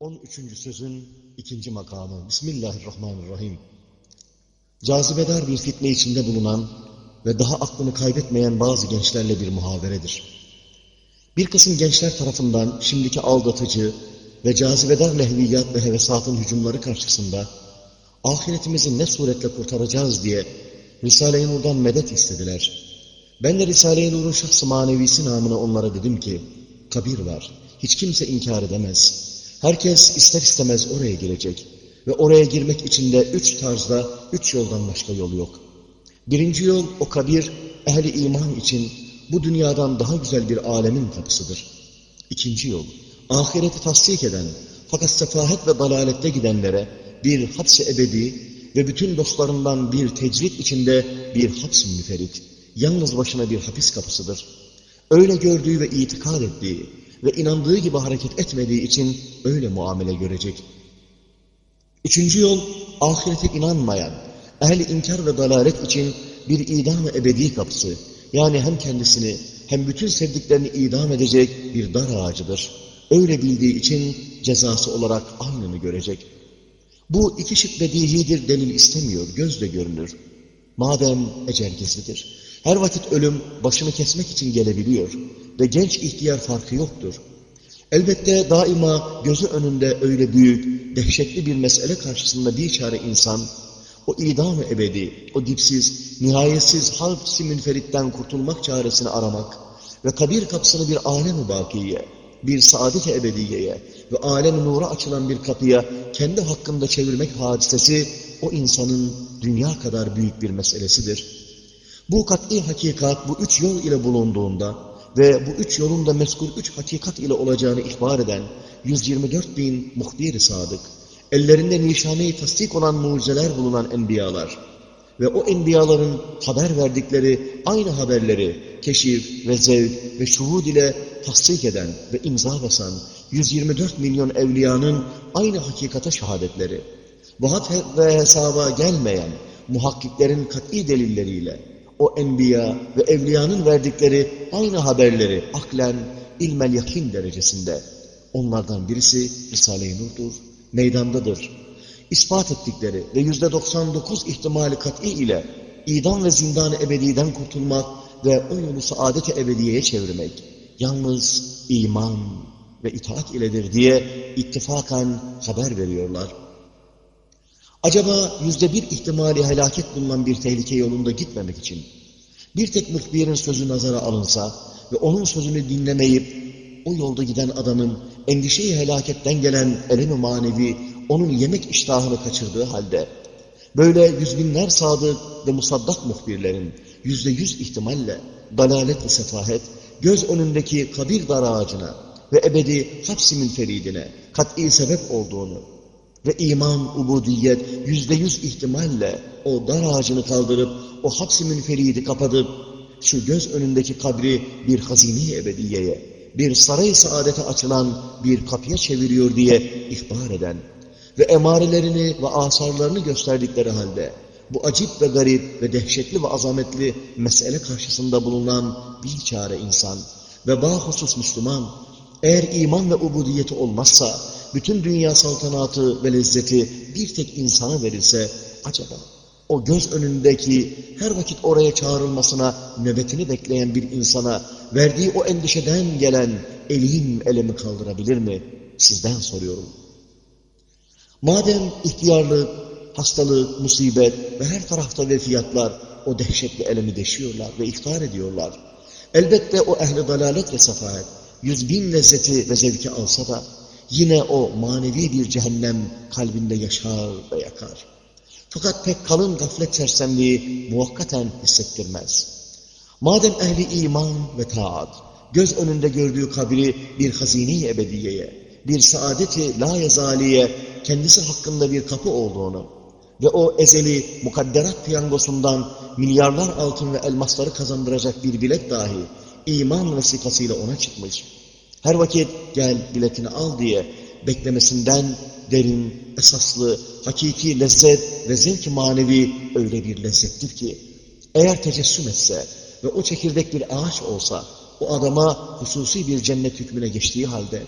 13. sözün ikinci makamı. Bismillahirrahmanirrahim. Cazibedar bir fitne içinde bulunan ve daha aklını kaybetmeyen bazı gençlerle bir muhaberedir. Bir kısım gençler tarafından şimdiki aldatıcı ve cazibedar lehviyat ve hevesatın hücumları karşısında ahiretimizi ne suretle kurtaracağız diye Risale-i Nur'dan medet istediler. Ben de Risale-i Nur'un şahsı manevisi namına onlara dedim ki, kabir var, hiç kimse inkar edemez. Herkes ister istemez oraya girecek. Ve oraya girmek için de üç tarzda, üç yoldan başka yol yok. Birinci yol o kabir, ehli iman için bu dünyadan daha güzel bir alemin kapısıdır. İkinci yol, ahireti tasdik eden fakat sefahet ve dalalette gidenlere bir hapse ebedi ve bütün dostlarından bir tecrit içinde bir haps müferit, yalnız başına bir hapis kapısıdır. Öyle gördüğü ve itikad ettiği ve inandığı gibi hareket etmediği için öyle muamele görecek. Üçüncü yol, ahirete inanmayan, ehli inkar ve dalalet için bir idam ebedi kapısı, yani hem kendisini hem bütün sevdiklerini idam edecek bir dar ağacıdır. Öyle bildiği için cezası olarak aynını görecek. Bu iki şık bedihidir delil istemiyor, gözle görünür. Madem ecel gizlidir. Her vakit ölüm başını kesmek için gelebiliyor ve genç ihtiyar farkı yoktur. Elbette daima gözü önünde öyle büyük, dehşetli bir mesele karşısında bir çare insan, o idam-ı ebedi, o dipsiz, nihayetsiz hapsi münferitten kurtulmak çaresini aramak ve kabir kapısını bir alem-i bakiye, bir saadet-i ebediyeye ve alem-i nura açılan bir kapıya kendi hakkında çevirmek hadisesi o insanın dünya kadar büyük bir meselesidir. Bu kat'i hakikat bu üç yol ile bulunduğunda ve bu üç yolun da meskul üç hakikat ile olacağını ihbar eden 124 bin muhbir-i sadık, ellerinde nişane-i tasdik olan mucizeler bulunan enbiyalar ve o enbiyaların haber verdikleri aynı haberleri keşif ve zevk ve şuhud ile tasdik eden ve imza basan 124 milyon evliyanın aynı hakikate şehadetleri, vahat ve hesaba gelmeyen muhakkiklerin kat'i delilleriyle o enbiya ve evliyanın verdikleri aynı haberleri aklen, ilmel yakin derecesinde. Onlardan birisi Risale-i Nur'dur, meydandadır. İspat ettikleri ve yüzde 99 ihtimali kat'i ile idam ve zindan ebediden kurtulmak ve o yolu saadet-i ebediyeye çevirmek, yalnız iman ve itaat iledir diye ittifakan haber veriyorlar. Acaba yüzde bir ihtimali helaket bulunan bir tehlike yolunda gitmemek için bir tek muhbirin sözü nazara alınsa ve onun sözünü dinlemeyip o yolda giden adamın endişeyi helaketten gelen elemi manevi onun yemek iştahını kaçırdığı halde böyle yüz binler sadık ve musaddak muhbirlerin yüzde yüz ihtimalle dalalet ve sefahet göz önündeki kabir dar ağacına ve ebedi hapsi münferidine kat'i sebep olduğunu ve iman, ubudiyet yüzde yüz ihtimalle o dar ağacını kaldırıp o hapsi münferidi kapatıp şu göz önündeki kabri bir hazine ebediyeye, bir saray saadete açılan bir kapıya çeviriyor diye ihbar eden ve emarelerini ve asarlarını gösterdikleri halde bu acip ve garip ve dehşetli ve azametli mesele karşısında bulunan bir çare insan ve bahusus Müslüman eğer iman ve ubudiyeti olmazsa bütün dünya saltanatı ve lezzeti bir tek insana verilse acaba o göz önündeki her vakit oraya çağrılmasına nöbetini bekleyen bir insana verdiği o endişeden gelen elim elimi kaldırabilir mi? Sizden soruyorum. Madem ihtiyarlık, hastalık, musibet ve her tarafta vefiyatlar o dehşetli elemi deşiyorlar ve ihtar ediyorlar. Elbette o ehli dalalet ve safahet yüz bin lezzeti ve zevki alsa da yine o manevi bir cehennem kalbinde yaşar ve yakar. Fakat pek kalın gaflet sersemliği muhakkaten hissettirmez. Madem ehli iman ve taat, göz önünde gördüğü kabri bir hazine-i ebediyeye, bir saadeti la yazaliye, kendisi hakkında bir kapı olduğunu ve o ezeli mukadderat piyangosundan milyarlar altın ve elmasları kazandıracak bir bilet dahi iman vesikasıyla ona çıkmış. Her vakit gel biletini al diye beklemesinden derin, esaslı, hakiki lezzet ve zevk manevi öyle bir lezzettir ki eğer tecessüm etse ve o çekirdek bir ağaç olsa o adama hususi bir cennet hükmüne geçtiği halde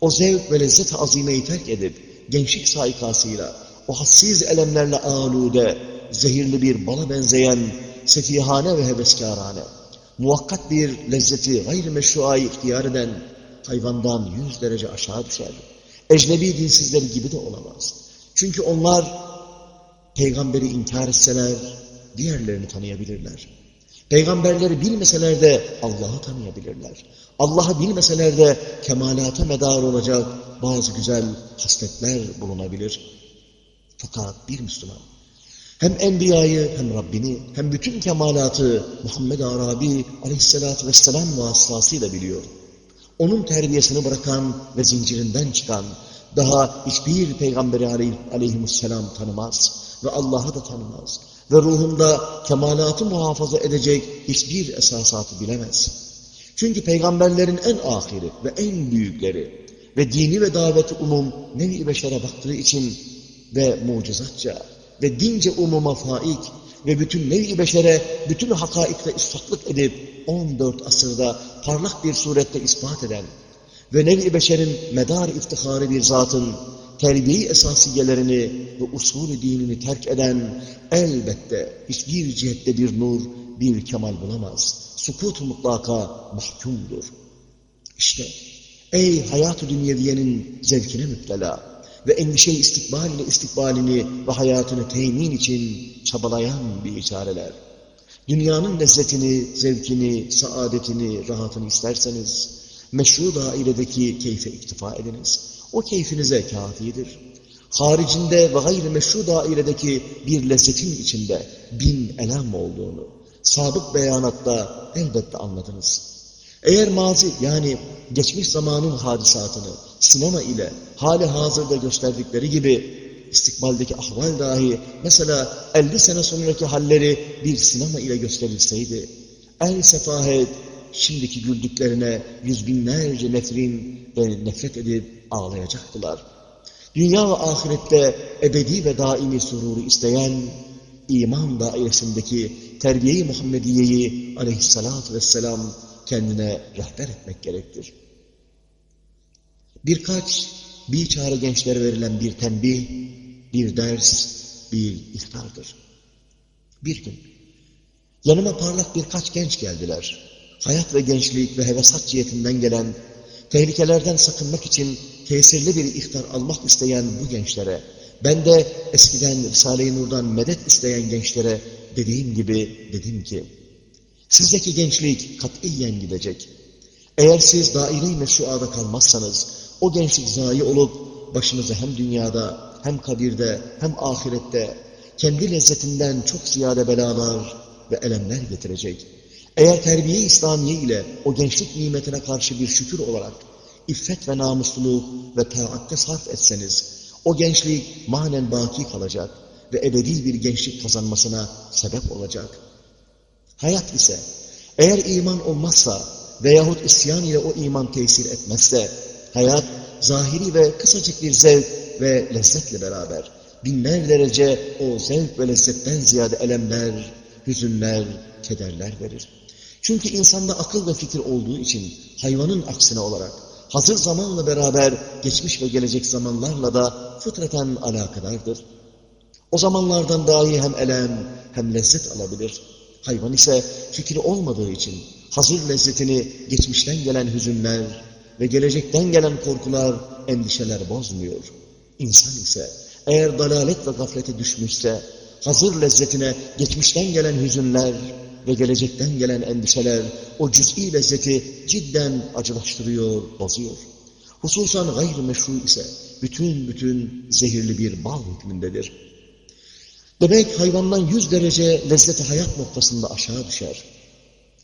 o zevk ve lezzet azimeyi terk edip, gençlik saikasıyla, o hassiz elemlerle alude, zehirli bir bala benzeyen, sefihane ve heveskarane, muvakkat bir lezzeti gayri meşruayı ihtiyar eden hayvandan yüz derece aşağı düşer. Ecnebi dinsizleri gibi de olamaz. Çünkü onlar peygamberi inkar etseler diğerlerini tanıyabilirler. Peygamberleri bilmeseler de Allah'ı tanıyabilirler. Allah'ı bilmeseler de kemalata medar olacak bazı güzel hasletler bulunabilir. Fakat bir Müslüman hem Enbiya'yı hem Rabbini hem bütün kemalatı Muhammed Arabi aleyhissalatü vesselam vasıtasıyla biliyor. Onun terbiyesini bırakan ve zincirinden çıkan daha hiçbir peygamberi aleyh, aleyhisselam tanımaz ve Allah'ı da tanımaz ve ruhunda kemalatı muhafaza edecek hiçbir esasatı bilemez. Çünkü peygamberlerin en ahiri ve en büyükleri ve dini ve daveti umum nevi beşere baktığı için ve mucizatça ve dince umuma faik ve bütün nevi beşere bütün hakaikte isfatlık edip 14 asırda parlak bir surette ispat eden ve nevi beşerin medar iftiharı bir zatın terbiye esasiyelerini ve usulü dinini terk eden elbette hiçbir cihette bir nur, bir kemal bulamaz. Sukut mutlaka mahkumdur. İşte ey hayat-ı dünyeviyenin zevkine müptela ve endişe istikbaline istikbalini ve hayatını temin için çabalayan bir içareler. Dünyanın lezzetini, zevkini, saadetini, rahatını isterseniz, meşru dairedeki keyfe iktifa ediniz. O keyfinize kafidir. Haricinde ve gayri meşru dairedeki bir lezzetin içinde bin elem olduğunu, sabık beyanatta elbette anladınız. Eğer mazi yani geçmiş zamanın hadisatını sinema ile hali hazırda gösterdikleri gibi istikbaldeki ahval dahi mesela 50 sene sonraki halleri bir sinema ile gösterilseydi el sefahet şimdiki güldüklerine yüz binlerce nefrin ve nefret edip ağlayacaktılar. Dünya ve ahirette ebedi ve daimi sururu isteyen iman dairesindeki terbiye-i Muhammediye'yi aleyhissalatü vesselam kendine rehber etmek gerektir. Birkaç bir çağrı gençlere verilen bir tembih, bir ders, bir ihtardır. Bir gün yanıma parlak birkaç genç geldiler. Hayat ve gençlik ve hevesat cihetinden gelen, tehlikelerden sakınmak için tesirli bir ihtar almak isteyen bu gençlere, ben de eskiden Risale-i Nur'dan medet isteyen gençlere dediğim gibi dedim ki, sizdeki gençlik katiyen gidecek. Eğer siz daire-i meşruada kalmazsanız, o gençlik zayi olup başınıza hem dünyada, hem kabirde, hem ahirette kendi lezzetinden çok ziyade belalar ve elemler getirecek. Eğer terbiye İslamiye ile o gençlik nimetine karşı bir şükür olarak iffet ve namusluluk ve taatte sarf etseniz, o gençlik manen baki kalacak ve ebedi bir gençlik kazanmasına sebep olacak. Hayat ise eğer iman olmazsa veyahut isyan ile o iman tesir etmezse, hayat zahiri ve kısacık bir zevk ve lezzetle beraber binler derece o zevk ve lezzetten ziyade elemler, hüzünler, kederler verir. Çünkü insanda akıl ve fikir olduğu için hayvanın aksine olarak hazır zamanla beraber geçmiş ve gelecek zamanlarla da fıtraten alakadardır. O zamanlardan dahi hem elem hem lezzet alabilir. Hayvan ise fikri olmadığı için hazır lezzetini geçmişten gelen hüzünler ve gelecekten gelen korkular, endişeler bozmuyor. İnsan ise eğer dalalet ve gaflete düşmüşse hazır lezzetine geçmişten gelen hüzünler ve gelecekten gelen endişeler o cüz'i lezzeti cidden acılaştırıyor, bozuyor. Hususan gayrimeşru ise bütün bütün zehirli bir bal hükmündedir. Demek hayvandan yüz derece lezzeti hayat noktasında aşağı düşer.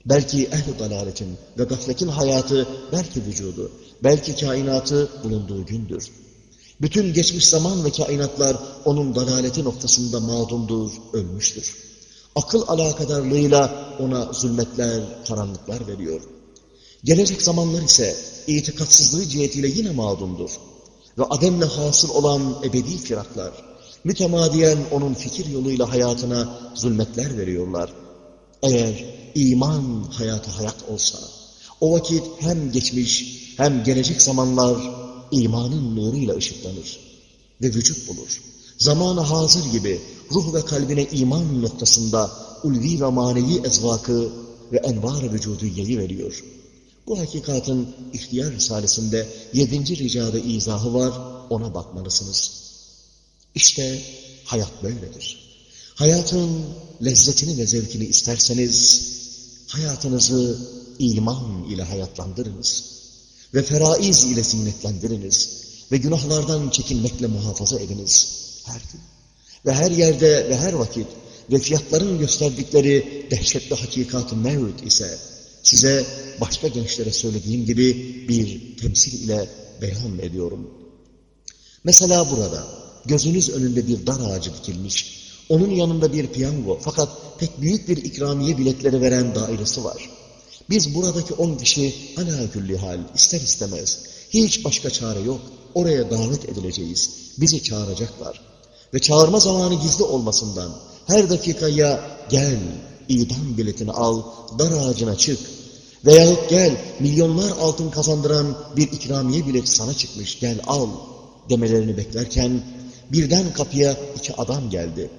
Belki ehl-i dalaletin ve gafletin hayatı, belki vücudu, belki kainatı bulunduğu gündür. Bütün geçmiş zaman ve kainatlar onun dalaleti noktasında mağdumdur, ölmüştür. Akıl alakadarlığıyla ona zulmetler, karanlıklar veriyor. Gelecek zamanlar ise itikatsızlığı cihetiyle yine mağdumdur. Ve ademle hasıl olan ebedi firaklar, mütemadiyen onun fikir yoluyla hayatına zulmetler veriyorlar. Eğer iman hayatı hayat olsa, o vakit hem geçmiş hem gelecek zamanlar imanın nuruyla ışıklanır ve vücut bulur. Zamanı hazır gibi ruh ve kalbine iman noktasında ulvi ve manevi ezvakı ve envar vücudiyeyi veriyor. Bu hakikatin ihtiyar risalesinde yedinci ricada izahı var, ona bakmalısınız. İşte hayat böyledir. Hayatın lezzetini ve zevkini isterseniz, hayatınızı iman ile hayatlandırınız. Ve feraiz ile zinetlendiriniz. Ve günahlardan çekinmekle muhafaza ediniz. Her gün. Ve her yerde ve her vakit ve fiyatların gösterdikleri dehşetli hakikat-ı mevcut ise size başka gençlere söylediğim gibi bir temsil ile beyan ediyorum. Mesela burada gözünüz önünde bir dar ağacı dikilmiş, onun yanında bir piyango fakat pek büyük bir ikramiye biletleri veren dairesi var. Biz buradaki on kişi ala külli hal ister istemez, hiç başka çare yok, oraya davet edileceğiz, bizi çağıracaklar. Ve çağırma zamanı gizli olmasından her dakikaya gel, idam biletini al, dar ağacına çık. Veyahut gel, milyonlar altın kazandıran bir ikramiye bilet sana çıkmış, gel al demelerini beklerken birden kapıya iki adam geldi.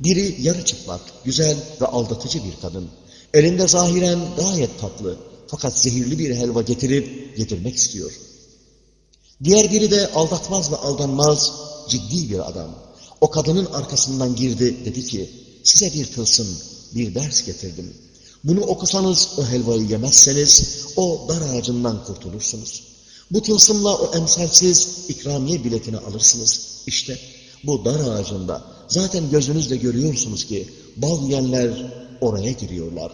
Biri yarı çıplak, güzel ve aldatıcı bir kadın. Elinde zahiren gayet tatlı fakat zehirli bir helva getirip yedirmek istiyor. Diğer biri de aldatmaz ve aldanmaz ciddi bir adam. O kadının arkasından girdi dedi ki size bir tılsım, bir ders getirdim. Bunu okusanız o helvayı yemezseniz o dar ağacından kurtulursunuz. Bu tılsımla o emsalsiz ikramiye biletini alırsınız. İşte bu dar ağacında zaten gözünüzle görüyorsunuz ki bal yiyenler oraya giriyorlar.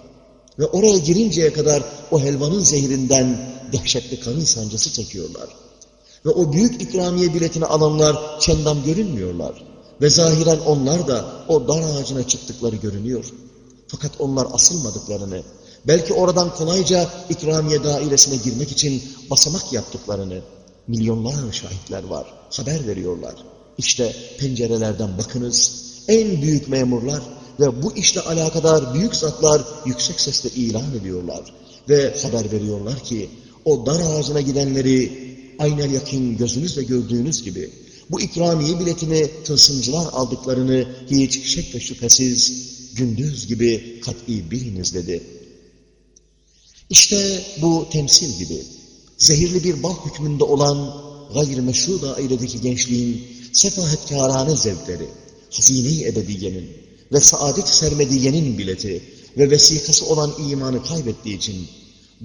Ve oraya girinceye kadar o helvanın zehrinden dehşetli karın sancısı çekiyorlar. Ve o büyük ikramiye biletini alanlar çendam görünmüyorlar. Ve zahiren onlar da o dar ağacına çıktıkları görünüyor. Fakat onlar asılmadıklarını, belki oradan kolayca ikramiye dairesine girmek için basamak yaptıklarını milyonlar şahitler var, haber veriyorlar. İşte pencerelerden bakınız, en büyük memurlar ve bu işle alakadar büyük zatlar yüksek sesle ilan ediyorlar. Ve haber veriyorlar ki o dar ağacına gidenleri aynel yakin gözünüzle gördüğünüz gibi bu ikramiye biletini tılsımcılar aldıklarını hiç şek ve şüphesiz gündüz gibi kat'i biliniz dedi. İşte bu temsil gibi zehirli bir bal hükmünde olan gayr meşru dairedeki gençliğin sefahetkârâne zevkleri, hazine-i ebediyenin ve saadet sermediyenin bileti ve vesikası olan imanı kaybettiği için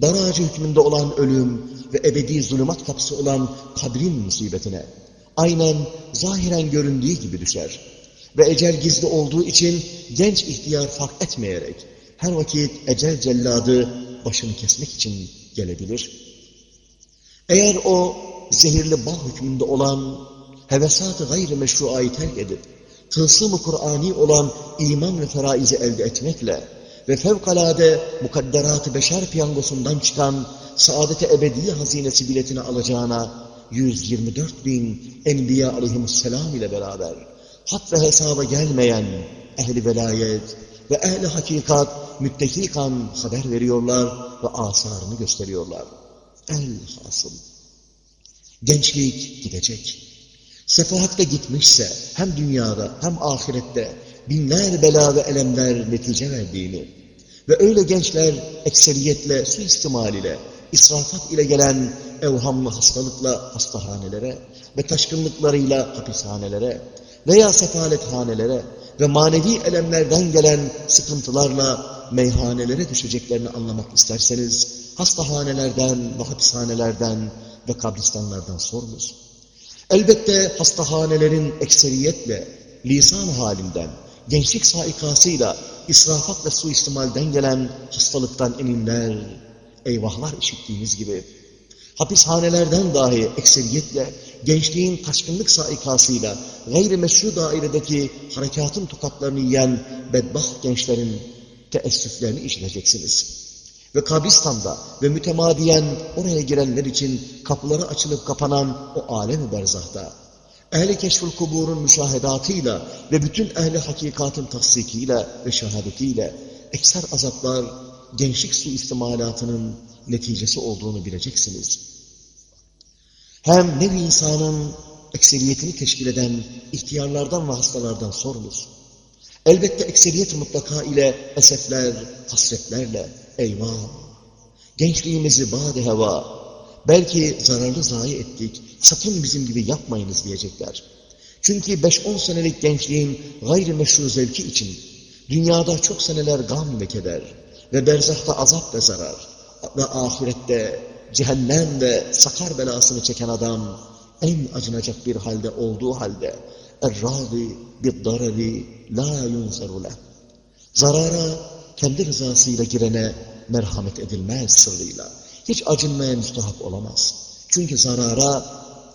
dar ağacı hükmünde olan ölüm ve ebedi zulümat kapısı olan kabrin musibetine aynen zahiren göründüğü gibi düşer. Ve ecel gizli olduğu için genç ihtiyar fark etmeyerek her vakit ecel celladı başını kesmek için gelebilir. Eğer o zehirli bal hükmünde olan hevesat-ı gayri meşruayı terk edip tılsım-ı Kur'ani olan iman ve feraizi elde etmekle ve fevkalade mukadderat-ı beşer piyangosundan çıkan saadet-i ebedi hazinesi biletini alacağına 124 bin Enbiya aleyhisselam ile beraber hat ve hesaba gelmeyen ehli velayet ve ehli hakikat müttefikan haber veriyorlar ve asarını gösteriyorlar. El hasıl. Gençlik gidecek. Sefahatte gitmişse hem dünyada hem ahirette binler bela ve elemler netice verdiğini ve öyle gençler ekseriyetle, suistimal ile, israfat ile gelen evhamlı hastalıkla hastahanelere ve taşkınlıklarıyla hapishanelere veya sefalethanelere ve manevi elemlerden gelen sıkıntılarla meyhanelere düşeceklerini anlamak isterseniz hastahanelerden ve hapishanelerden ve kabristanlardan sorunuz. Elbette hastahanelerin ekseriyetle lisan halinden, gençlik saikasıyla, israfat ve suistimalden gelen hastalıktan eminler, eyvahlar işittiğiniz gibi hapishanelerden dahi ekseriyetle gençliğin taşkınlık saikasıyla gayri meşru dairedeki harekatın tokatlarını yiyen bedbaht gençlerin teessüflerini işleyeceksiniz. Ve Kabristan'da ve mütemadiyen oraya girenler için kapıları açılıp kapanan o alem-i berzahta, ehli keşfül kuburun müşahedatıyla ve bütün ehli hakikatın tasdikiyle ve şehadetiyle ekser azaplar gençlik suistimalatının neticesi olduğunu bileceksiniz. Hem nevi insanın ekseriyetini teşkil eden ihtiyarlardan ve hastalardan sorunuz. Elbette ekseriyet mutlaka ile esefler, hasretlerle, Eyvah! Gençliğimizi bade heva, belki zararlı zayi ettik, sakın bizim gibi yapmayınız diyecekler. Çünkü 5-10 senelik gençliğin gayrimeşru zevki için dünyada çok seneler gam ve keder ve berzahta azap ve zarar ve ahirette cehennem ve sakar belasını çeken adam en acınacak bir halde olduğu halde er-râzi bid-darari la yunzarule zarara kendi rızasıyla girene merhamet edilmez sırrıyla. Hiç acınmaya müstahak olamaz. Çünkü zarara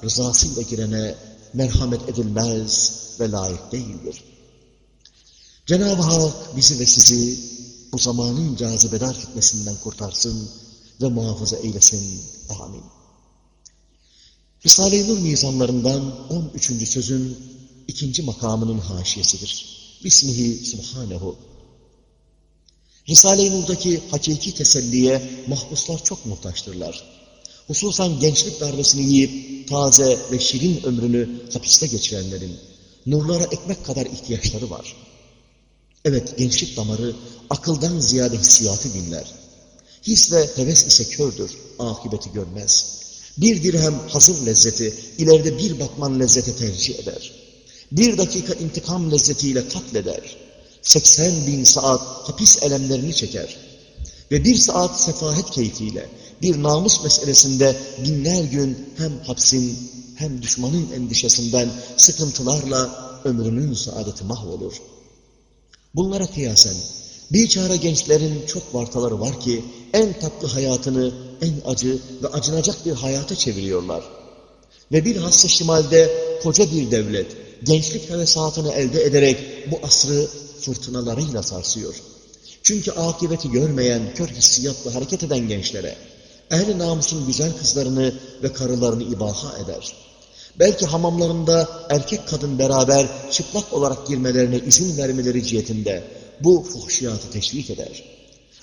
rızasıyla girene merhamet edilmez ve layık değildir. Cenab-ı Hak bizi ve sizi bu zamanın cazibedar fitnesinden kurtarsın ve muhafaza eylesin. Amin. Risale-i Nur mizanlarından 13. sözün ikinci makamının haşiyesidir. Bismihi Subhanehu. Risale-i Nur'daki hakiki teselliye mahpuslar çok muhtaçtırlar. Hususan gençlik darbesini yiyip taze ve şirin ömrünü hapiste geçirenlerin nurlara ekmek kadar ihtiyaçları var. Evet gençlik damarı akıldan ziyade hissiyatı dinler. His ve heves ise kördür, akıbeti görmez. Bir dirhem hazır lezzeti, ileride bir bakman lezzete tercih eder. Bir dakika intikam lezzetiyle katleder. 80 bin saat hapis elemlerini çeker. Ve bir saat sefahet keyfiyle, bir namus meselesinde binler gün hem hapsin hem düşmanın endişesinden sıkıntılarla ömrünün saadeti mahvolur. Bunlara kıyasen bir çare gençlerin çok vartaları var ki en tatlı hayatını en acı ve acınacak bir hayata çeviriyorlar. Ve bilhassa şimalde koca bir devlet gençlik hevesatını elde ederek bu asrı fırtınalarıyla sarsıyor. Çünkü akıbeti görmeyen, kör hissiyatla hareket eden gençlere, ehl namusun güzel kızlarını ve karılarını ibaha eder. Belki hamamlarında erkek kadın beraber çıplak olarak girmelerine izin vermeleri cihetinde bu fuhşiyatı teşvik eder.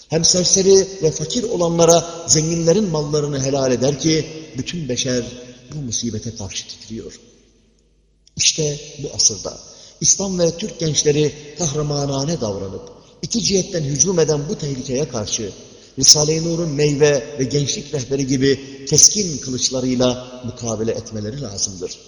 Hem serseri ve fakir olanlara zenginlerin mallarını helal eder ki bütün beşer bu musibete karşı titriyor. İşte bu asırda İslam ve Türk gençleri kahramanane davranıp iki cihetten hücum eden bu tehlikeye karşı Risale-i Nur'un meyve ve gençlik rehberi gibi keskin kılıçlarıyla mukabele etmeleri lazımdır.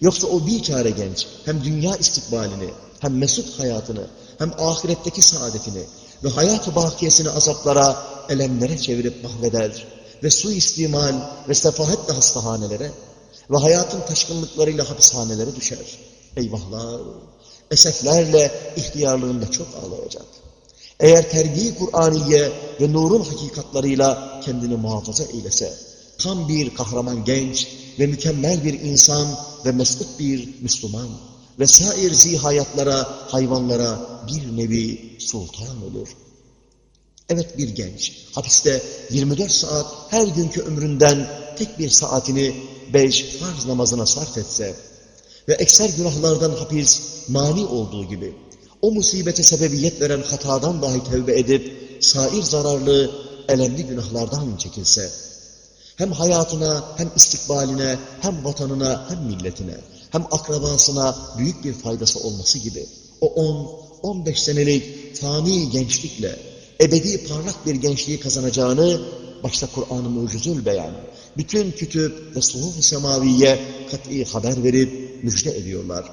Yoksa o bir çare genç hem dünya istikbalini hem mesut hayatını hem ahiretteki saadetini ve hayat-ı bakiyesini azaplara, elemlere çevirip mahveder ve suistimal ve sefahetle hastahanelere ve hayatın taşkınlıklarıyla hapishanelere düşer. Eyvahlar! Eseflerle ihtiyarlığında çok ağlayacak. Eğer terbiye Kur'aniye ve nurun hakikatlarıyla kendini muhafaza eylese, tam bir kahraman genç ve mükemmel bir insan ve mesut bir Müslüman ve sair zihayatlara, hayvanlara bir nevi sultan olur. Evet bir genç, hapiste 24 saat her günkü ömründen tek bir saatini beş farz namazına sarf etse ve ekser günahlardan hapis mani olduğu gibi o musibete sebebiyet veren hatadan dahi tevbe edip sair zararlı, elemli günahlardan çekilse, hem hayatına, hem istikbaline, hem vatanına, hem milletine, hem akrabasına büyük bir faydası olması gibi, o on, on beş senelik fani gençlikle, ebedi parlak bir gençliği kazanacağını, başta Kur'an-ı Mucizül Beyan, bütün kütüp ve suhuf-u semaviye kat'i haber verip müjde ediyorlar.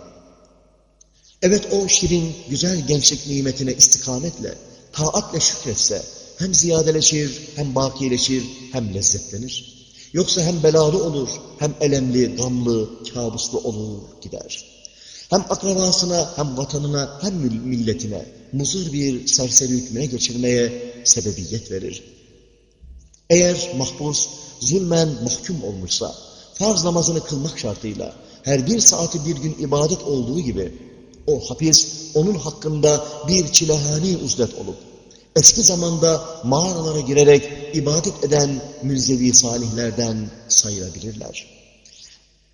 Evet o şirin, güzel gençlik nimetine istikametle, taatle şükretse hem ziyadeleşir, hem bakileşir, hem lezzetlenir. Yoksa hem belalı olur, hem elemli, gamlı, kabuslu olur, gider. Hem akrabasına, hem vatanına, hem milletine muzur bir serseri hükmüne geçirmeye sebebiyet verir. Eğer mahpus zulmen mahkum olmuşsa, farz namazını kılmak şartıyla her bir saati bir gün ibadet olduğu gibi o hapis onun hakkında bir çilehani uzdet olup, eski zamanda mağaralara girerek ibadet eden münzevi salihlerden sayılabilirler.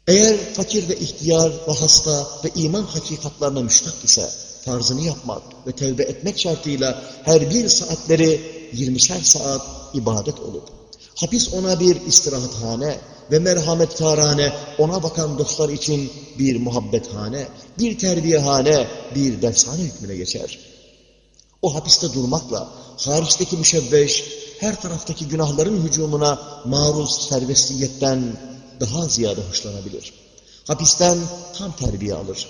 Eğer fakir ve ihtiyar ve hasta ve iman hakikatlarına müştak ise, farzını yapmak ve tevbe etmek şartıyla her bir saatleri 20'şer saat ibadet olup, hapis ona bir istirahathane, ve merhametkarane ona bakan dostlar için bir muhabbethane, bir terbiyehane, bir dershane hükmüne geçer. O hapiste durmakla hariçteki müşebbeş, her taraftaki günahların hücumuna maruz serbestiyetten daha ziyade hoşlanabilir. Hapisten tam terbiye alır.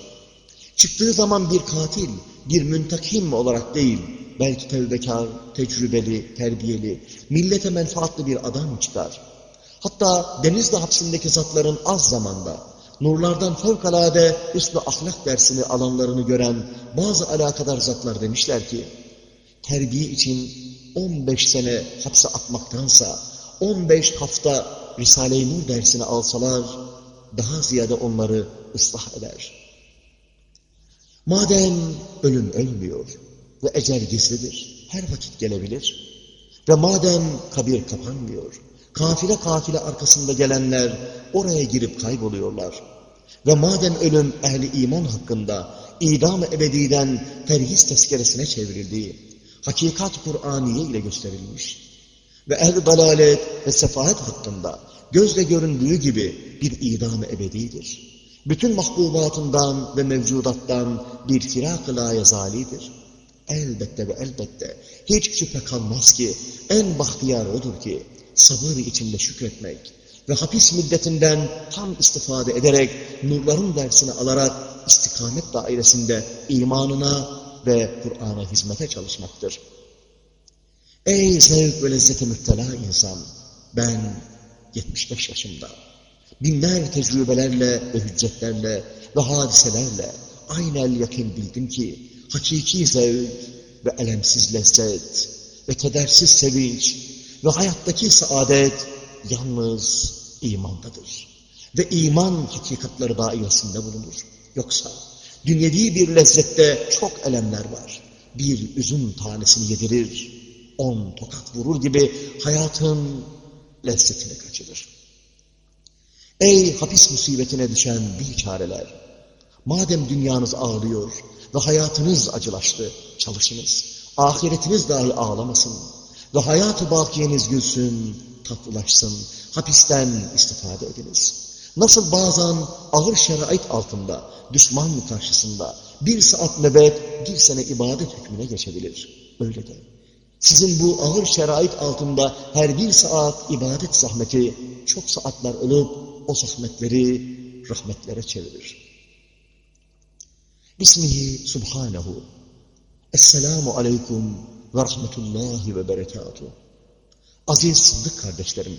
Çıktığı zaman bir katil, bir müntakim olarak değil, belki tevbekar, tecrübeli, terbiyeli, millete menfaatli bir adam çıkar. Hatta Denizli hapsindeki zatların az zamanda, nurlardan fevkalade üstü ahlak dersini alanlarını gören bazı alakadar zatlar demişler ki, terbiye için 15 sene hapse atmaktansa 15 hafta Risale-i Nur dersini alsalar daha ziyade onları ıslah eder. Madem ölüm ölmüyor ve ecel gizlidir, her vakit gelebilir ve madem kabir kapanmıyor, kafile kafile arkasında gelenler oraya girip kayboluyorlar ve madem ölüm ehli iman hakkında idam-ı ebediden terhis tezkeresine çevrildiği, hakikat Kur'aniye ile gösterilmiş ve ehl-i dalalet ve sefahet hakkında gözle göründüğü gibi bir idam-ı ebedidir. Bütün mahbubatından ve mevcudattan bir firak-ı layezalidir. Elbette ve elbette hiç şüphe kalmaz ki en bahtiyar odur ki sabır içinde şükretmek ve hapis müddetinden tam istifade ederek nurların dersini alarak istikamet dairesinde imanına ve Kur'an'a hizmete çalışmaktır. Ey zevk ve lezzete müptela insan! Ben 75 yaşımda binler tecrübelerle ve hüccetlerle ve hadiselerle aynel yakın bildim ki hakiki zevk ve elemsiz lezzet ve kedersiz sevinç ve hayattaki saadet yalnız imandadır. Ve iman hakikatları dairesinde bulunur. Yoksa dünyevi bir lezzette çok elemler var. Bir üzüm tanesini yedirir, on tokat vurur gibi hayatın lezzetini kaçırır. Ey hapis musibetine düşen bir çareler! Madem dünyanız ağlıyor ve hayatınız acılaştı, çalışınız. Ahiretiniz dahi ağlamasın ve hayatı bakiyeniz gülsün, tatlılaşsın. Hapisten istifade ediniz. Nasıl bazen ağır şerait altında, düşman karşısında bir saat nöbet, bir sene ibadet hükmüne geçebilir. Öyle de. Sizin bu ağır şerait altında her bir saat ibadet zahmeti çok saatler olup o zahmetleri rahmetlere çevirir. Bismihi subhanehu. Esselamu aleyküm ve rahmetullahi ve berekatuhu. Aziz Sıddık kardeşlerim,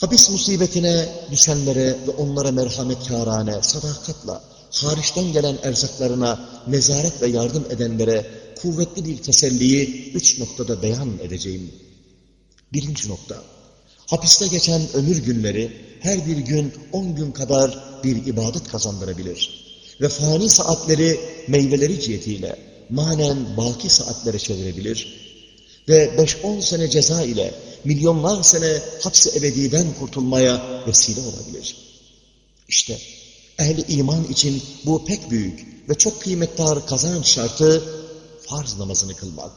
hapis musibetine düşenlere ve onlara merhametkârane, sadakatla, hariçten gelen erzaklarına nezaret ve yardım edenlere kuvvetli bir teselliyi üç noktada beyan edeceğim. Birinci nokta, hapiste geçen ömür günleri her bir gün on gün kadar bir ibadet kazandırabilir. Ve fani saatleri meyveleri cihetiyle manen baki saatlere çevirebilir. Ve beş on sene ceza ile milyonlar sene hapsi ebediden kurtulmaya vesile olabilir. İşte ehli iman için bu pek büyük ve çok kıymetli kazanç şartı farz namazını kılmak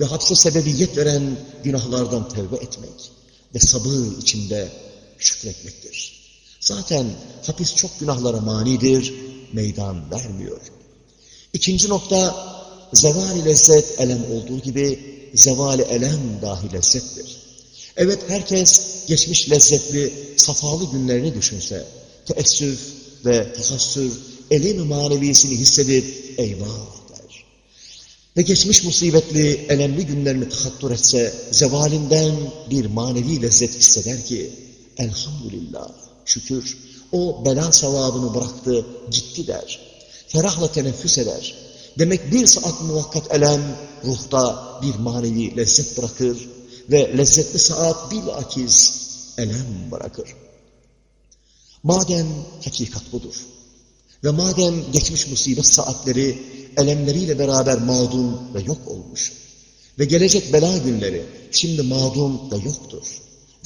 ve hapse sebebiyet veren günahlardan tevbe etmek ve sabır içinde şükretmektir. Zaten hapis çok günahlara manidir, meydan vermiyor. İkinci nokta, zevali lezzet elem olduğu gibi zevali elem dahi lezzettir. Evet herkes geçmiş lezzetli, safalı günlerini düşünse, teessüf ve tahassür, elim manevisini hissedip eyvah der. Ve geçmiş musibetli, elemli günlerini tahattur etse, zevalinden bir manevi lezzet hisseder ki, elhamdülillah, şükür, o bela sevabını bıraktı, gitti der. Ferahla teneffüs eder. Demek bir saat muvakkat elem, ruhta bir manevi lezzet bırakır ve lezzetli saat bilakis elem bırakır. Madem hakikat budur ve madem geçmiş musibet saatleri elemleriyle beraber mağdum ve yok olmuş ve gelecek bela günleri şimdi mağdum ve yoktur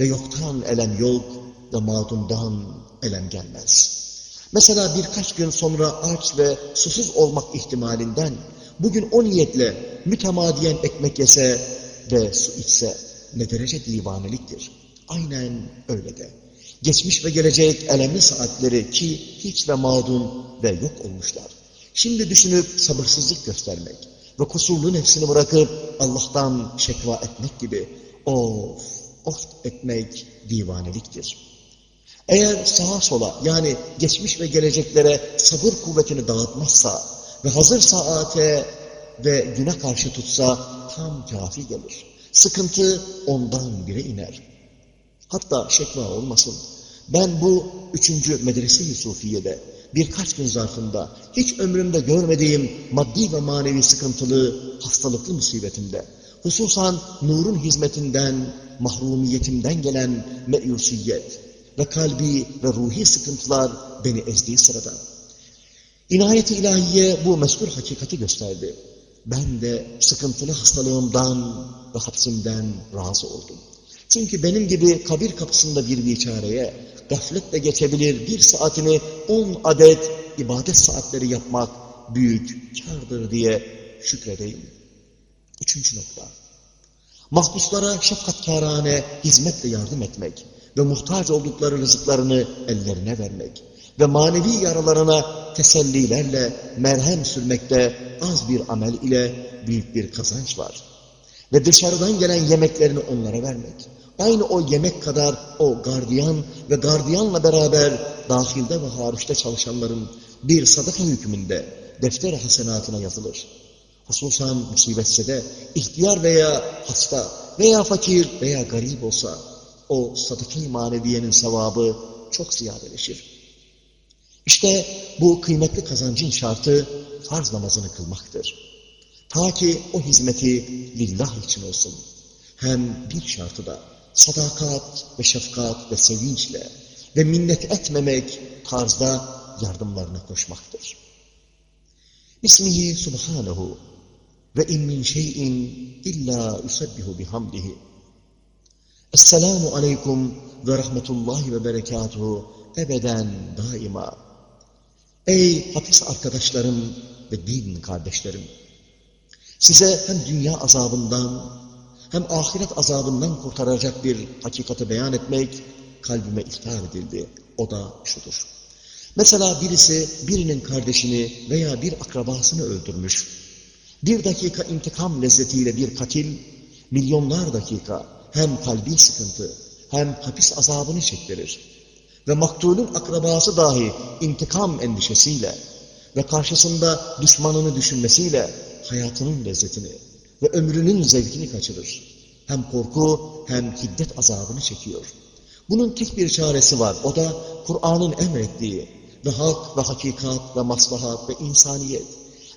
ve yoktan elem yok ve mağdumdan elem gelmez. Mesela birkaç gün sonra aç ve susuz olmak ihtimalinden bugün o niyetle mütemadiyen ekmek yese ve su içse ne derece divaneliktir. Aynen öyle de. Geçmiş ve gelecek elemli saatleri ki hiç ve mağdun ve yok olmuşlar. Şimdi düşünüp sabırsızlık göstermek ve kusurlu nefsini bırakıp Allah'tan şekva etmek gibi of, of etmek divaneliktir. Eğer sağa sola yani geçmiş ve geleceklere sabır kuvvetini dağıtmazsa ve hazır saate ve güne karşı tutsa tam kafi gelir. Sıkıntı ondan bire iner. Hatta şekva olmasın. Ben bu üçüncü medrese-i Sufiye'de birkaç gün zarfında hiç ömrümde görmediğim maddi ve manevi sıkıntılı, hastalıklı musibetimde, hususan nurun hizmetinden, mahrumiyetimden gelen meyusiyet ve kalbi ve ruhi sıkıntılar beni ezdiği sırada, inayet-i ilahiye bu meskur hakikati gösterdi. Ben de sıkıntılı hastalığımdan ve hapsimden razı oldum. Çünkü benim gibi kabir kapısında bir biçareye gafletle geçebilir bir saatini on adet ibadet saatleri yapmak büyük kardır diye şükredeyim. Üçüncü nokta. Mahpuslara şefkatkârane hizmetle yardım etmek ve muhtaç oldukları rızıklarını ellerine vermek ve manevi yaralarına tesellilerle merhem sürmekte az bir amel ile büyük bir kazanç var. Ve dışarıdan gelen yemeklerini onlara vermek. Aynı o yemek kadar o gardiyan ve gardiyanla beraber dahilde ve hariçte çalışanların bir sadaka hükmünde defter hasenatına yazılır. Hususan musibetse de ihtiyar veya hasta veya fakir veya garip olsa o sadaka-i maneviyenin sevabı çok ziyadeleşir. İşte bu kıymetli kazancın şartı farz namazını kılmaktır. Ta ki o hizmeti lillah için olsun. Hem bir şartı da sadakat ve şefkat ve sevinçle ve minnet etmemek tarzda yardımlarına koşmaktır. İsmihi subhanehu ve in min şeyin illa yusebbihu bihamdihi. Esselamu aleyküm ve rahmetullahi ve berekatuhu ebeden daima. Ey hapis arkadaşlarım ve din kardeşlerim! Size hem dünya azabından hem ahiret azabından kurtaracak bir hakikati beyan etmek kalbime ihtar edildi. O da şudur. Mesela birisi birinin kardeşini veya bir akrabasını öldürmüş. Bir dakika intikam lezzetiyle bir katil, milyonlar dakika hem kalbi sıkıntı hem hapis azabını çektirir. Ve maktulün akrabası dahi intikam endişesiyle ve karşısında düşmanını düşünmesiyle hayatının lezzetini ve ömrünün zevkini kaçırır. Hem korku hem hiddet azabını çekiyor. Bunun tek bir çaresi var. O da Kur'an'ın emrettiği ve hak ve hakikat ve maslahat ve insaniyet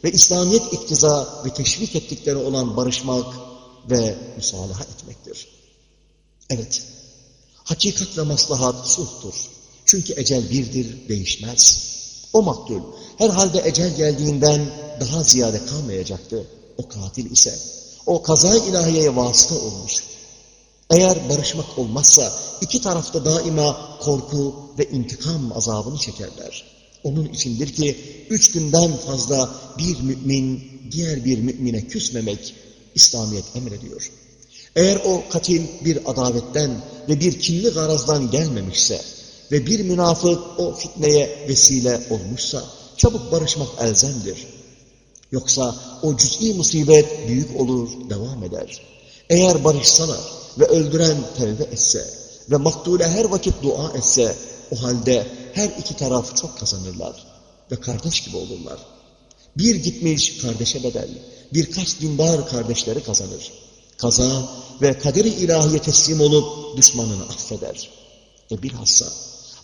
ve İslamiyet iktiza ve teşvik ettikleri olan barışmak ve müsalaha etmektir. Evet, hakikat ve maslahat sulhtur. Çünkü ecel birdir, değişmez. O maktul, herhalde ecel geldiğinden daha ziyade kalmayacaktı. O katil ise, o kaza ilahiyeye vasıta olmuş. Eğer barışmak olmazsa iki tarafta daima korku ve intikam azabını çekerler. Onun içindir ki üç günden fazla bir mümin diğer bir mümine küsmemek İslamiyet emrediyor. Eğer o katil bir adavetten ve bir kinli garazdan gelmemişse ve bir münafık o fitneye vesile olmuşsa çabuk barışmak elzemdir. Yoksa o cüz'i musibet büyük olur, devam eder. Eğer barışsalar ve öldüren tevbe etse ve maktule her vakit dua etse o halde her iki taraf çok kazanırlar ve kardeş gibi olurlar. Bir gitmiş kardeşe bedel, birkaç dindar kardeşleri kazanır. Kaza ve kaderi ilahiye teslim olup düşmanını affeder. Ve bilhassa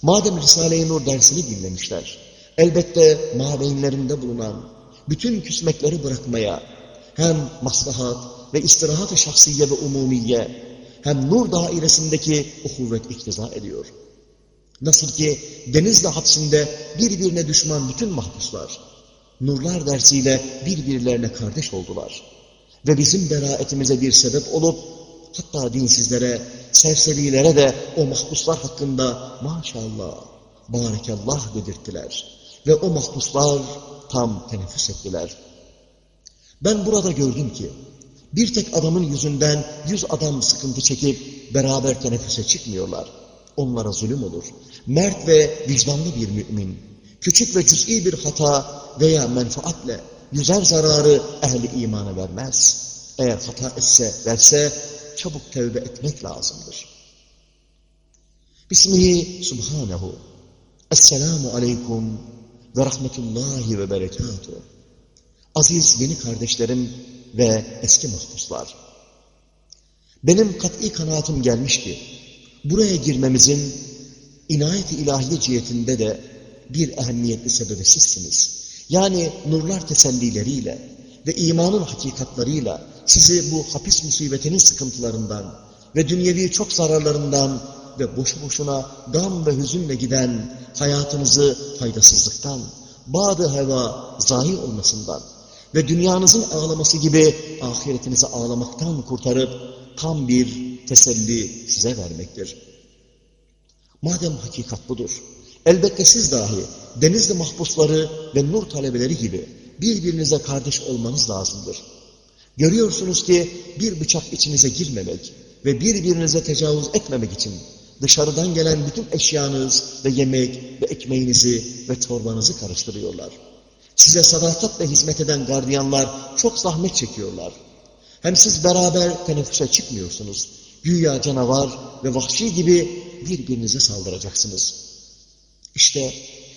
madem Risale-i Nur dersini dinlemişler, elbette mabeynlerinde bulunan bütün küsmekleri bırakmaya, hem maslahat ve istirahat-ı şahsiye ve umumiye, hem nur dairesindeki uhuvvet iktiza ediyor. Nasıl ki denizle hapsinde birbirine düşman bütün mahpuslar, nurlar dersiyle birbirlerine kardeş oldular. Ve bizim beraetimize bir sebep olup, hatta dinsizlere, serserilere de o mahpuslar hakkında maşallah, barekallah dedirttiler. Ve o mahpuslar tam teneffüs ettiler. Ben burada gördüm ki, bir tek adamın yüzünden yüz adam sıkıntı çekip beraber teneffüse çıkmıyorlar. onlara zulüm olur. Mert ve vicdanlı bir mümin, küçük ve cüz'i bir hata veya menfaatle yüzer zararı ehli imana vermez. Eğer hata etse, verse çabuk tevbe etmek lazımdır. Bismihi subhanehu. Esselamu aleyküm ve rahmetullahi ve berekatuhu. Aziz yeni kardeşlerim ve eski mahpuslar. Benim kat'i kanaatim gelmiş ki, buraya girmemizin inayet-i ilahiye cihetinde de bir ehemmiyetli sebebi sizsiniz. Yani nurlar tesellileriyle ve imanın hakikatlarıyla sizi bu hapis musibetinin sıkıntılarından ve dünyevi çok zararlarından ve boşu boşuna gam ve hüzünle giden hayatınızı faydasızlıktan, badı heva zahi olmasından ve dünyanızın ağlaması gibi ahiretinizi ağlamaktan kurtarıp tam bir teselli size vermektir. Madem hakikat budur, elbette siz dahi denizli mahpusları ve nur talebeleri gibi birbirinize kardeş olmanız lazımdır. Görüyorsunuz ki bir bıçak içinize girmemek ve birbirinize tecavüz etmemek için dışarıdan gelen bütün eşyanız ve yemek ve ekmeğinizi ve çorbanızı karıştırıyorlar. Size sadakatle hizmet eden gardiyanlar çok zahmet çekiyorlar. Hem siz beraber teneffüse çıkmıyorsunuz. Güya canavar ve vahşi gibi birbirinize saldıracaksınız. İşte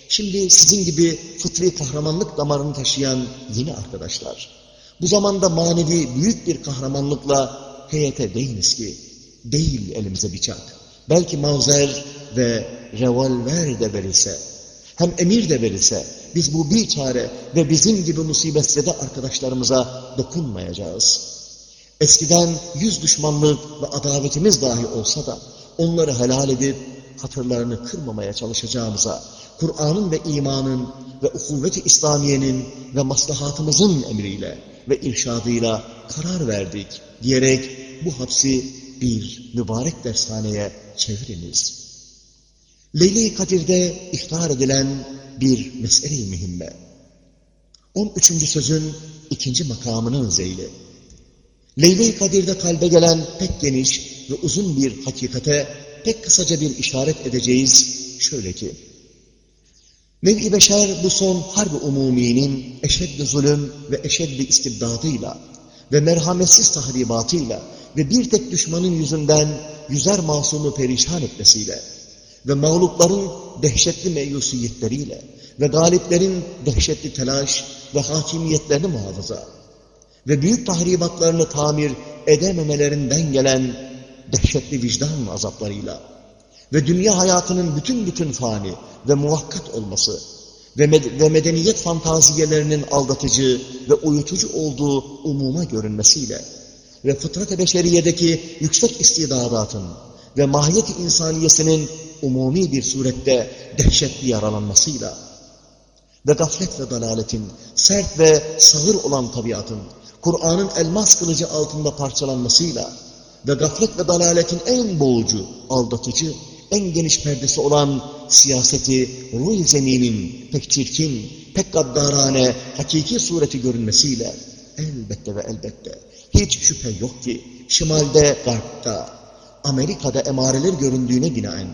şimdi sizin gibi fıtri kahramanlık damarını taşıyan yeni arkadaşlar. Bu zamanda manevi büyük bir kahramanlıkla heyete değiniz ki, değil elimize bıçak. Belki mavzer ve revolver de verilse, hem emir de verilse, biz bu bir çare ve bizim gibi musibetsede arkadaşlarımıza dokunmayacağız. Eskiden yüz düşmanlık ve adavetimiz dahi olsa da onları helal edip hatırlarını kırmamaya çalışacağımıza, Kur'an'ın ve imanın ve ukuvvet-i İslamiye'nin ve maslahatımızın emriyle ve irşadıyla karar verdik diyerek bu hapsi bir mübarek dershaneye çeviriniz. Leyli Kadir'de ihtar edilen bir mesele-i mühimme. 13. sözün ikinci makamının zeyli. Leyli Kadir'de kalbe gelen pek geniş ve uzun bir hakikate pek kısaca bir işaret edeceğiz. Şöyle ki, Nev-i beşer bu son harbi umuminin eşeddi zulüm ve eşeddi istibdadıyla ve merhametsiz tahribatıyla ve bir tek düşmanın yüzünden yüzer masumu perişan etmesiyle ve mağlupların dehşetli meyusiyetleriyle ve galiplerin dehşetli telaş ve hakimiyetlerini muhafaza ve büyük tahribatlarını tamir edememelerinden gelen dehşetli vicdan azaplarıyla ve dünya hayatının bütün bütün fani ve muvakkat olması ve, med ve medeniyet fantaziyelerinin aldatıcı ve uyutucu olduğu umuma görünmesiyle ve fıtrat-ı beşeriyedeki yüksek istidadatın ve mahiyet-i insaniyesinin umumi bir surette dehşetli yaralanmasıyla ve gaflet ve dalaletin, sert ve sağır olan tabiatın, Kur'an'ın elmas kılıcı altında parçalanmasıyla ve gaflet ve dalaletin en boğucu, aldatıcı, en geniş perdesi olan siyaseti ruh zeminin pek çirkin, pek gaddarane, hakiki sureti görünmesiyle elbette ve elbette hiç şüphe yok ki şimalde, garpta, Amerika'da emareler göründüğüne binaen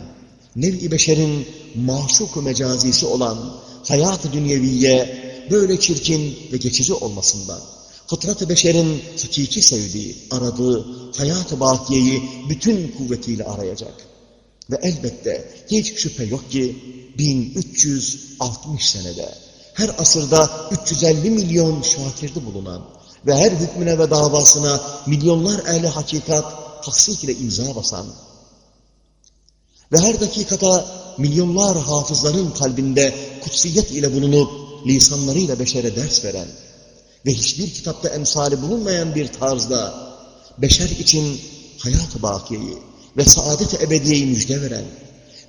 nev-i beşerin maşuk mecazisi olan hayat-ı dünyeviye böyle çirkin ve geçici olmasından fıtrat-ı beşerin hakiki sevdiği, aradığı hayat-ı bakiyeyi bütün kuvvetiyle arayacak. Ve elbette hiç şüphe yok ki 1360 senede her asırda 350 milyon şakirdi bulunan ve her hükmüne ve davasına milyonlar ehli hakikat tasdik ile imza basan ve her dakikada milyonlar hafızların kalbinde kutsiyet ile bulunup lisanlarıyla beşere ders veren ve hiçbir kitapta emsali bulunmayan bir tarzda beşer için hayat-ı bakiyeyi ve saadet-i ebediyeyi müjde veren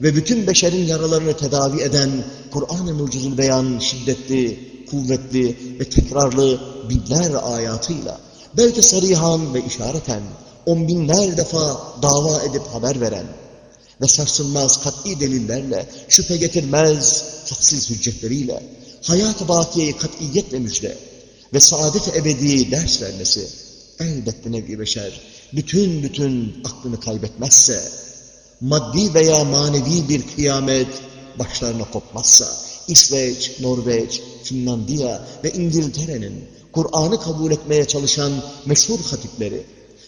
ve bütün beşerin yaralarını tedavi eden Kur'an-ı Mucizül Beyan şiddetli, kuvvetli ve tekrarlı binler ayatıyla belki sarihan ve işareten on binler defa dava edip haber veren ve sarsılmaz kat'i delillerle, şüphe getirmez haksız hüccetleriyle, hayat-ı bakiyeyi kat'iyetle müjde ve saadet-i ebediyi ders vermesi elbette nevi beşer bütün bütün aklını kaybetmezse maddi veya manevi bir kıyamet başlarına kopmazsa, İsveç, Norveç, Finlandiya ve İngiltere'nin Kur'an'ı kabul etmeye çalışan meşhur hatipleri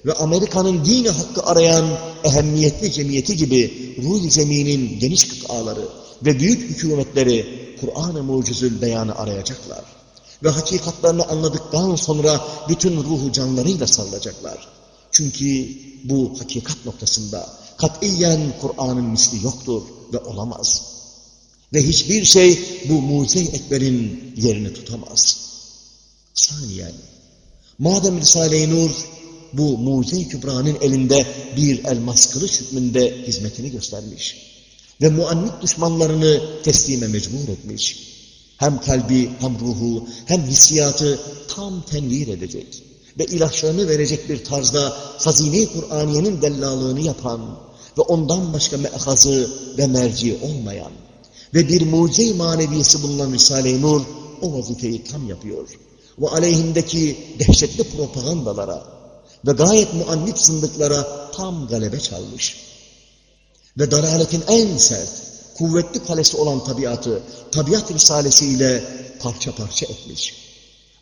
ve Amerika'nın dini hakkı arayan ehemmiyetli cemiyeti gibi ruh zeminin geniş kıtaları ve büyük hükümetleri Kur'an-ı mucizül beyanı arayacaklar. Ve hakikatlarını anladıktan sonra bütün ruhu canlarıyla sarılacaklar. Çünkü bu hakikat noktasında katiyen Kur'an'ın misli yoktur ve olamaz. Ve hiçbir şey bu mucize ekberin yerini tutamaz. Saniyen, madem Risale-i Nur bu mucize-i kübranın elinde bir elmas kılıç hükmünde hizmetini göstermiş ve muannit düşmanlarını teslime mecbur etmiş, hem kalbi hem ruhu hem hissiyatı tam tenvir edecek ve ilaçlarını verecek bir tarzda hazine-i Kur'aniyenin dellalığını yapan ve ondan başka me'hazı ve merci olmayan ve bir mucize-i maneviyesi bulunan Risale-i Nur o vazifeyi tam yapıyor. Ve aleyhindeki dehşetli propagandalara ve gayet muannit zındıklara tam galebe çalmış. Ve dalaletin en sert, kuvvetli kalesi olan tabiatı, tabiat risalesiyle parça parça etmiş.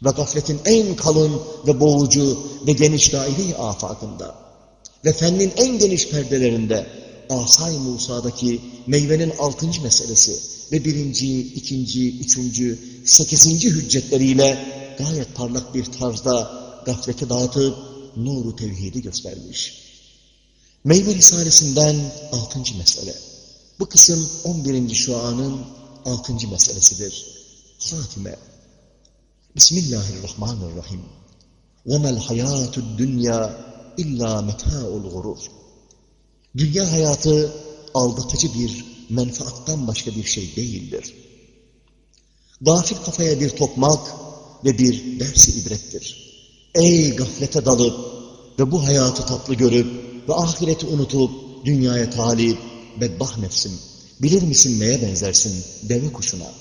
Ve gafletin en kalın ve boğucu ve geniş daire-i afakında ve fennin en geniş perdelerinde Asay Musa'daki meyvenin altıncı meselesi ve birinci, ikinci, üçüncü, sekizinci hüccetleriyle gayet parlak bir tarzda gafleti dağıtıp nuru tevhidi göstermiş. Meyve Risalesinden altıncı mesele. Bu kısım on birinci şuanın altıncı meselesidir. Hatime. Bismillahirrahmanirrahim. وَمَا الْحَيَاتُ الدُّنْيَا اِلَّا مَتَاءُ الْغُرُورِ Dünya hayatı aldatıcı bir menfaattan başka bir şey değildir. Gafil kafaya bir tokmak ve bir dersi ibrettir. Ey gaflete dalıp ve bu hayatı tatlı görüp ve ahireti unutup dünyaya talip bedbah nefsim. Bilir misin neye benzersin deve kuşuna?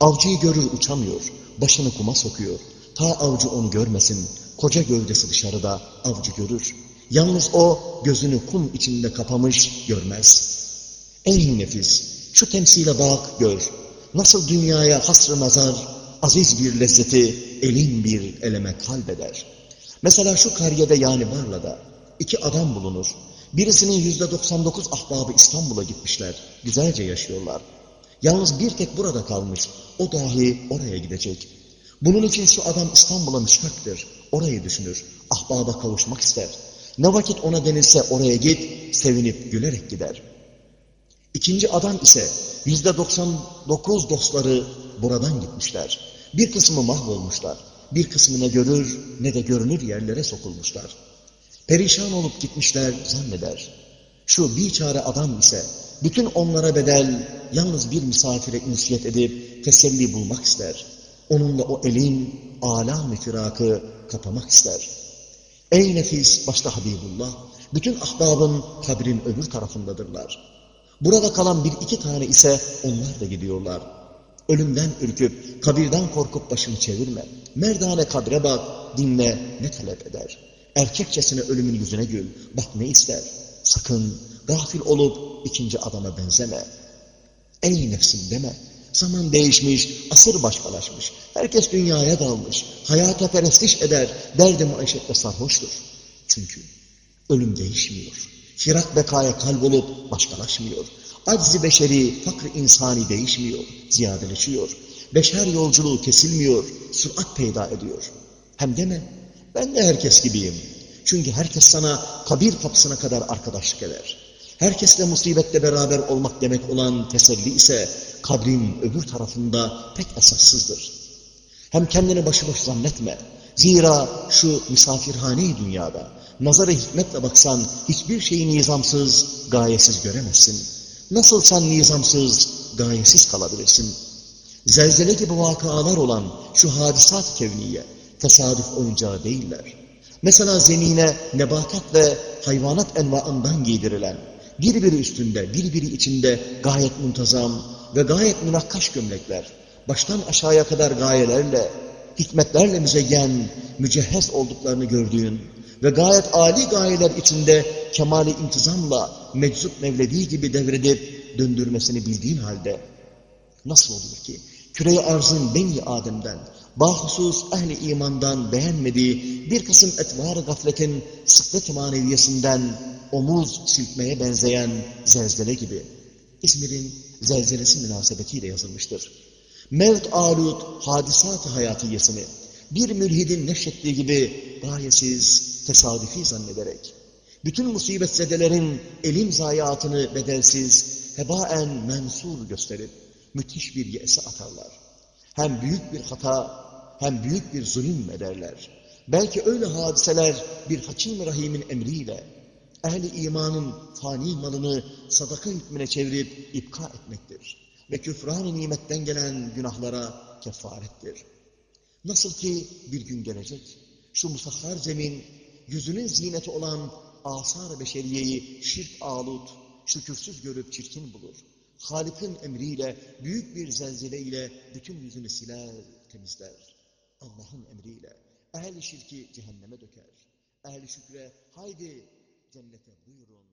Avcıyı görür uçamıyor, başını kuma sokuyor. Ta avcı onu görmesin, koca gövdesi dışarıda avcı görür. Yalnız o gözünü kum içinde kapamış görmez. Ey nefis, şu temsile bak gör. Nasıl dünyaya hasrı nazar, aziz bir lezzeti elin bir eleme kalbeder. Mesela şu kariyede yani Barla'da iki adam bulunur. Birisinin yüzde 99 ahbabı İstanbul'a gitmişler. Güzelce yaşıyorlar. Yalnız bir tek burada kalmış. O dahi oraya gidecek. Bunun için şu adam İstanbul'a müştaktır. Orayı düşünür. Ahbaba kavuşmak ister. Ne vakit ona denilse oraya git, sevinip gülerek gider. İkinci adam ise yüzde 99 dostları buradan gitmişler. Bir kısmı mahvolmuşlar. Bir kısmı ne görür ne de görünür yerlere sokulmuşlar. Perişan olup gitmişler zanneder. Şu bir çare adam ise bütün onlara bedel yalnız bir misafire ünsiyet edip teselli bulmak ister. Onunla o elin alam-ı kapamak ister. Ey nefis başta Habibullah, bütün ahbabın kabrin öbür tarafındadırlar. Burada kalan bir iki tane ise onlar da gidiyorlar. Ölümden ürküp, kabirden korkup başını çevirme. Merdane kabre bak, dinle, ne talep eder. Erkekçesine ölümün yüzüne gül, bak ne ister. Sakın gafil olup ikinci adama benzeme. Ey nefsim deme. Zaman değişmiş, asır başkalaşmış. Herkes dünyaya dalmış. Hayata perestiş eder, derdi maişette sarhoştur. Çünkü ölüm değişmiyor. Firak bekaya kalbolup başkalaşmıyor. Aczi beşeri, fakr insani değişmiyor, ziyadeleşiyor. Beşer yolculuğu kesilmiyor, sürat peyda ediyor. Hem deme, ben de herkes gibiyim. Çünkü herkes sana kabir kapısına kadar arkadaşlık eder. Herkesle musibette beraber olmak demek olan teselli ise kabrin öbür tarafında pek esassızdır. Hem kendini başıboş zannetme. Zira şu misafirhane dünyada nazara hikmetle baksan hiçbir şeyi nizamsız, gayesiz göremezsin. Nasıl sen nizamsız, gayesiz kalabilirsin? Zelzele gibi vakalar olan şu hadisat kevniye tesadüf oyuncağı değiller. Mesela zemine nebatat ve hayvanat envaından giydirilen, birbiri üstünde, birbiri içinde gayet muntazam ve gayet münakkaş gömlekler, baştan aşağıya kadar gayelerle, hikmetlerle müzeyyen, mücehhez olduklarını gördüğün ve gayet âli gayeler içinde kemali intizamla meczup Mevlevi gibi devredip döndürmesini bildiğin halde nasıl olur ki küre arzın beni Adem'den bahusus ehli imandan beğenmediği bir kısım etvar gafletin sıklet maneviyesinden omuz silkmeye benzeyen zelzele gibi İzmir'in zelzelesi münasebetiyle yazılmıştır. Mevt alut hadisat-ı hayatiyesini bir mülhidin neşrettiği gibi gayesiz, tesadüfi zannederek bütün musibetsezelerin elim zayiatını bedelsiz, hebaen mensur gösterip müthiş bir yese atarlar. Hem büyük bir hata hem büyük bir zulüm ederler. Belki öyle hadiseler bir hakim rahimin emriyle ehli imanın fani malını sadaka hükmüne çevirip ipka etmektir. Ve küfran-ı nimetten gelen günahlara kefarettir. Nasıl ki bir gün gelecek, şu musahhar zemin, yüzünün zineti olan asar beşeriyeyi şirk alut, şükürsüz görüp çirkin bulur. Halik'in emriyle, büyük bir zelzele ile bütün yüzünü siler, temizler. Allah'ın emriyle ehli şirki cehenneme döker. Ehli şükre haydi cennete buyurun.